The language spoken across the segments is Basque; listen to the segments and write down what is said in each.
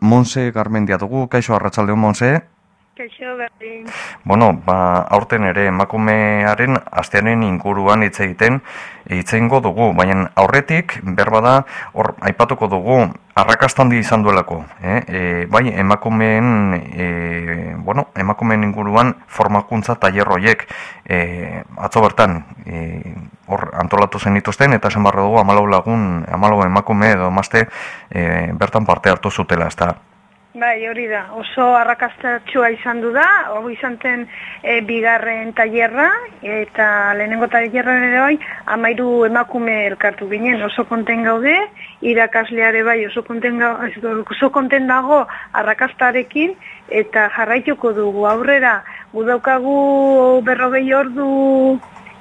Monse Garmendia dugu, kaixo arratsaldeon Monse. Kaixo berdin. Bueno, ba, aurten ere emakumearen astearen inguruan hitz egiten hitzeingo dugu, baina aurretik berba da hor aipatuko dugu arrakasta handi izan duelako, eh? E, bai, emakumeen e, bueno, emakumeen inguruan formakuntza tailer hoiek e, atzo bertan e, hor antolatu zen dituzten eta esan barra dugu 14 lagun, 14 emakume edo emazte e, bertan parte hartu zutela, ezta. Bai, hori da. Oso arrakastatxua izan du da, hori izan zen e, bigarren tailerra eta lehenengo tailerra ere bai, amairu emakume elkartu ginen, oso konten gaude, irakasleare bai oso konten, oso konten dago arrakastarekin, eta jarraituko dugu. Aurrera, gudaukagu berrogei ordu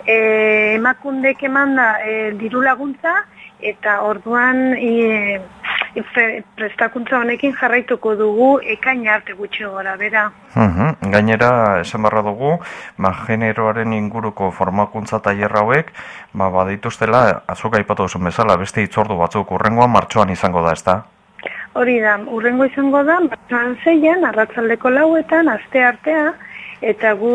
e, emakundek emanda e, diru laguntza, eta orduan e, prestakuntza honekin jarraituko dugu ekain arte gutxi gora, bera. Uhum. Gainera, esan barra dugu, ba, generoaren inguruko formakuntza tailer hauek, ba, badituztela, azuk aipatu duzen bezala, beste itzordu batzuk urrengoan martxoan izango da, ezta? Hori da, urrengo izango da, martxoan zeian, arratzaldeko lauetan, aste artea, eta gu,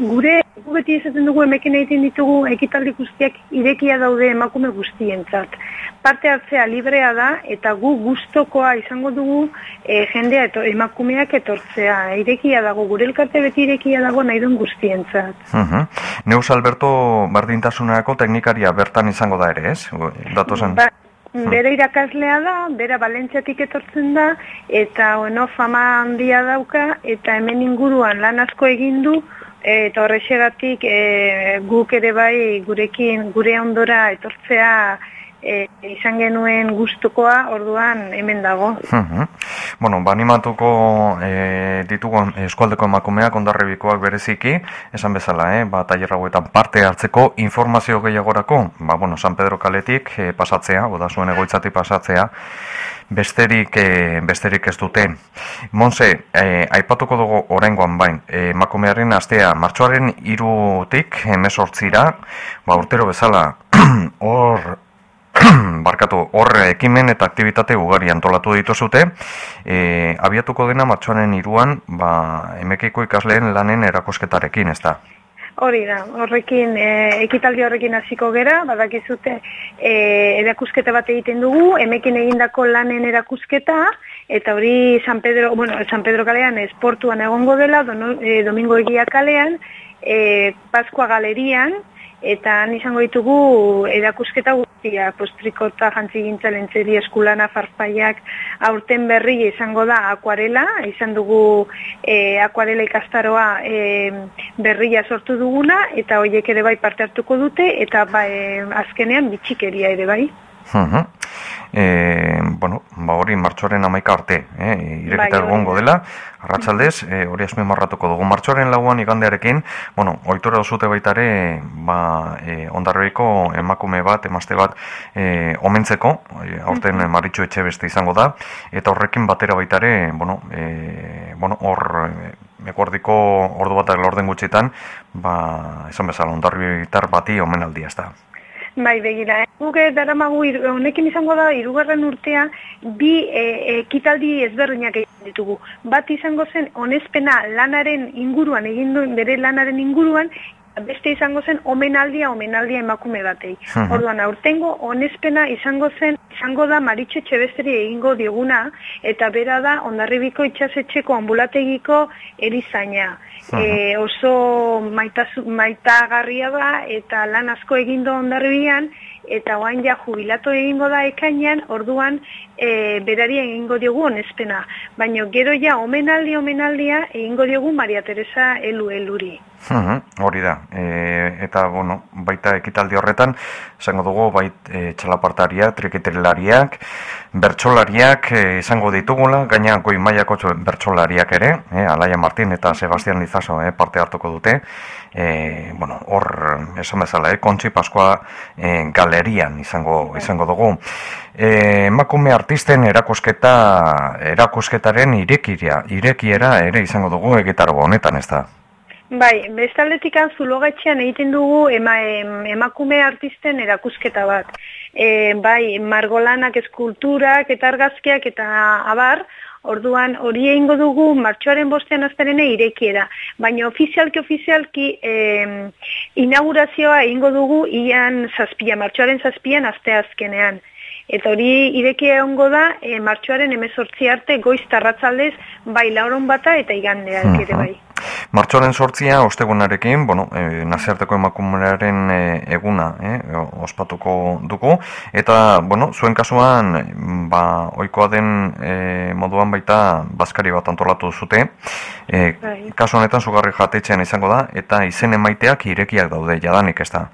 gure, gu beti esaten dugu emekin egiten ditugu ekitaldi guztiak irekia daude emakume guztientzat parte hartzea librea da eta gu gustokoa izango dugu e, jendea eto, emakumeak etortzea. Irekia dago, gure elkarte beti irekia dago nahi duen guztientzat. Uh -huh. Neus Alberto bardintasunerako teknikaria bertan izango da ere, ez? Datozen. Ba, bere irakaslea da, bera Balentziatik etortzen da, eta bueno, fama handia dauka, eta hemen inguruan lan asko egin du, eta horrexegatik e, guk ere bai gurekin gure ondora etortzea e, izan genuen gustukoa orduan hemen dago. Bueno, ba, animatuko e, ditugu eskualdeko emakumeak ondarrebikoak bereziki, esan bezala, eh? ba, tailerragoetan parte hartzeko informazio gehiagorako, ba, bueno, San Pedro kaletik e, pasatzea, oda zuen egoitzati pasatzea, besterik, e, besterik ez dute. Monse, e, aipatuko dugu orengoan bain, emakumearen astea, martxoaren irutik, emesortzira, ba, urtero bezala, hor, barkatu, horre ekimen eta aktivitate ugari antolatu dituzute, e, abiatuko dena matxoanen iruan, ba, emekiko ikasleen lanen erakosketarekin, ez da? Hori da, horrekin, e, ekitaldi horrekin hasiko gera, badakizute e, erakusketa bat egiten dugu, emekin egindako lanen erakusketa, eta hori San Pedro, bueno, San Pedro kalean esportuan egongo dela, dono, e, domingo egia kalean, e, Paskua galerian, eta han izango ditugu erakusketa guztia, postrikota jantzi gintza lentzeri eskulana farfaiak aurten berri izango da akuarela, izan dugu e, akuarela ikastaroa e, berria sortu duguna, eta horiek ere bai parte hartuko dute, eta bai, azkenean bitxikeria ere bai. Uh e, bueno, ba hori martxoaren amaika arte, eh, ireketa bai, egongo dela, arratsaldez, e, hori asme marratuko dugu. Martxoaren lauan igandearekin, bueno, oitura dozute baitare, ba, e, ondarroiko emakume bat, emazte bat, e, omentzeko, e, aurten mm maritxo etxe beste izango da, eta horrekin batera baitare, bueno, e, bueno, hor, Ekuardiko ordu bat lorden gutxitan, ba, esan bezala, ondarri bati omenaldia ez da. Bai, begira, eh? guk daramagu honekin izango da hirugarren urtea bi e, ekitaldi ezberdinak egin ditugu. Bat izango zen onespena lanaren inguruan egin duen bere lanaren inguruan beste izango zen omenaldia omenaldia emakume batei. Orduan aurtengo onespena izango zen izango da Maritxo Txebesteri egingo dieguna eta bera da Hondarribiko itsasetxeko ambulategiko erizaina. E, oso maitazu, maitagarria da eta lan asko egindo Hondarribian eta oain ja jubilatu egingo da ekainan, orduan e, berari egingo diogu onespena. Baina gero ja omenaldi omenaldia egingo diogu Maria Teresa elu eluri. hori da, e, eta bueno, baita ekitaldi horretan, izango dugu bait e, txalapartaria, triketelariak, bertsolariak e, izango ditugula, gaina goi maiako bertsolariak ere, e, Alaia Martin eta Sebastian Lizaso e, parte hartuko dute, e, bueno, hor esan bezala, e, kontsi paskoa e, galerian izango, izango dugu. E, emakume artisten erakusketa, erakusketaren irekiera, irekiera ere izango dugu egitarago honetan ez da. Bai, bestaldetikan zulogatxean egiten dugu ema, emakume artisten erakusketa bat. E, bai, margolanak eskulturak eta argazkiak eta abar, Orduan hori egingo dugu martxoaren bostean aztenene irekiera. Baina ofizialki ofizialki eh, inaugurazioa egingo dugu ian zazpia, martxoaren zazpian azte azkenean. Eta hori irekia egongo da e, martxoaren emezortzi arte goiz tarratzaldez bai lauron bata eta igandea uh ere bai. Martxoaren sortzia ostegunarekin, bueno, e, naziarteko emakumearen e, eguna e, ospatuko dugu, eta, bueno, zuen kasuan, ba, oikoa den e, moduan baita baskari bat antolatu zute, e, kasu honetan zugarri jatetxean izango da, eta izen emaiteak irekiak daude, jadanik ez da?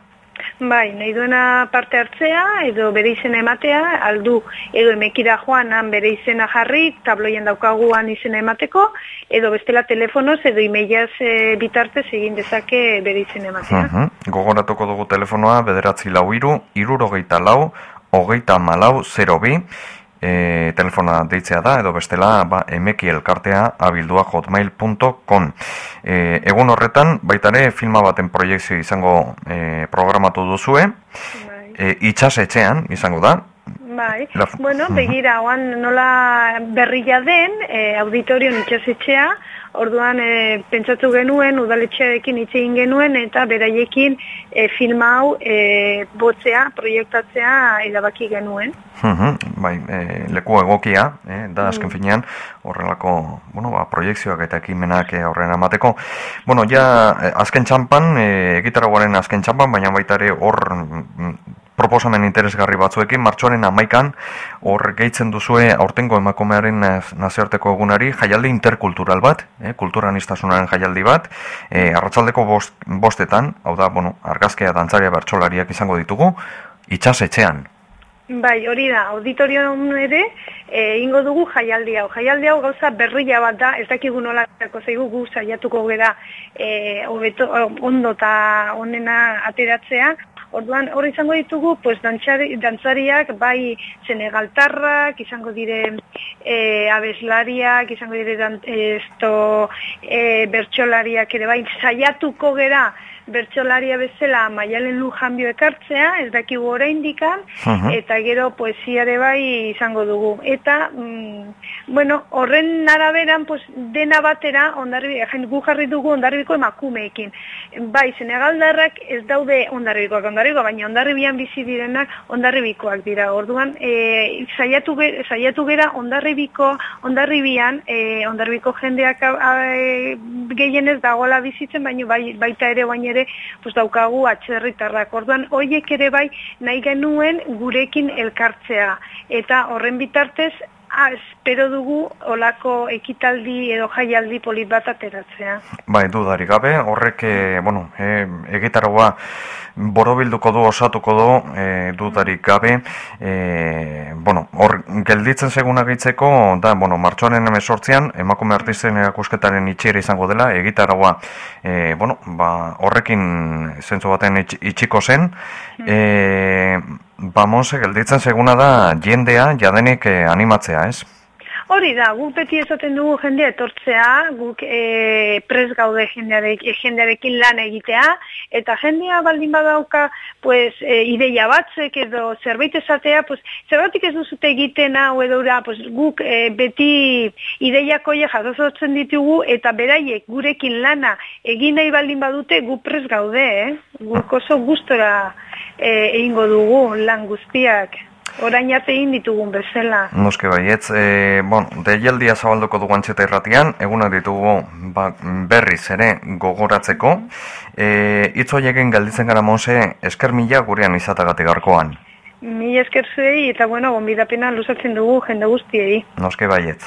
Bai, nahi duena parte hartzea, edo bere izena ematea, aldu, edo emekira joanan bere izena jarri, tabloien daukaguan izena emateko, edo bestela telefonoz, edo imeiaz e, bitartez egin dezake bere izena ematea. Uh Gogoratuko dugu telefonoa, bederatzi lau iru, irurogeita lau, hogeita malau, 0 bi, e, telefona deitzea da, edo bestela ba, emeki elkartea abildua hotmail.com e, Egun horretan, baitare filma baten proiektzio izango e, programatu duzue, bai. e, itxas etxean izango da, Bai, bueno, begira, oan nola berria den, e, auditorion itxasetxea, orduan e, pentsatu genuen, udaletxearekin hitz egin genuen, eta beraiekin e, filma hau e, botzea, proiektatzea edabaki genuen. bai, e, leku egokia, e, da azken mm. finean, horrelako, bueno, ba, proiektzioak eta ekimenak horren amateko. Bueno, ja, azken txampan, e, azken txampan, baina baita ere hor proposamen interesgarri batzuekin, martxoaren amaikan, hor gehitzen duzue aurtengo emakumearen nazioarteko egunari, jaialdi interkultural bat, eh, kulturan iztasunaren jaialdi bat, eh, arratsaldeko bost, bostetan, hau da, bueno, argazkea dantzaria bertsolariak izango ditugu, itxas etxean. Bai, hori da, auditorio ere, e, ingo dugu jaialdi hau. Jaialdi hau gauza berria bat da, ez dakigu nola zaigu gu saiatuko gara e, obeto, ondo eta onena ateratzea, Orduan, hor izango ditugu, pues, dantzari, dantzariak, bai senegaltarrak, izango dire e, abeslariak, izango dire dan, esto, e, bertxolariak ere, bai, saiatuko gera, bertsolaria bezala maialen lu janbio ekartzea, ez dakigu oraindikan eta gero poesiare bai izango dugu. Eta, mm, bueno, horren araberan, pues, dena batera, ondarri, gu jarri dugu ondarribiko emakumeekin. Bai, Senegaldarrak ez daude ondarribikoak ondarribikoak, baina ondarribian bizi direnak ondarribikoak dira. Orduan, e, saiatu, saiatu gera ondarribiko, ondarribian, e, ondarribiko jendeak e, gehienez dagoela bizitzen, baina bai, baita ere baina ere pues, daukagu atxerritarrak. Orduan, hoiek ere bai nahi genuen gurekin elkartzea. Eta horren bitartez, ah, espero dugu olako ekitaldi edo jaialdi polit bat ateratzea. Bai, dudari gabe, horrek, e, bueno, e, egitarroa borobilduko du, osatuko du, e, dudarik gabe, e, bueno, hor, gelditzen seguna gehitzeko, da, bueno, martxoaren emesortzian, emakume artisten erakusketaren itxiera izango dela, egitarroa, e, bueno, ba, horrekin zentzu baten itxiko zen, e, ba, monse, gelditzen seguna da, jendea, jadenik e, animatzea, ez? Hori da, guk beti esaten dugu jendea etortzea, guk e, pres gaude jendearekin, lan egitea, eta jendea baldin badauka pues, e, ideia batzek edo zerbait esatea, pues, zerbatik ez duzute egiten hau edo pues, guk e, beti ideiakoia jasotzen ditugu, eta beraiek gurekin lana egin nahi baldin badute, guk pres gaude, eh? guk oso gustora e, egingo dugu lan guztiak. Orain arte egin ditugun bezala. Noske baietz, e, bon, deialdia zabalduko dugu antxeta irratian, egunak ditugu ba, berriz ere gogoratzeko. E, Itzo egin galditzen gara monse, esker mila gurean izatagatik garkoan. Mila esker zuei eta bueno, gombidapena luzatzen dugu jende guztiei. Noske baietz.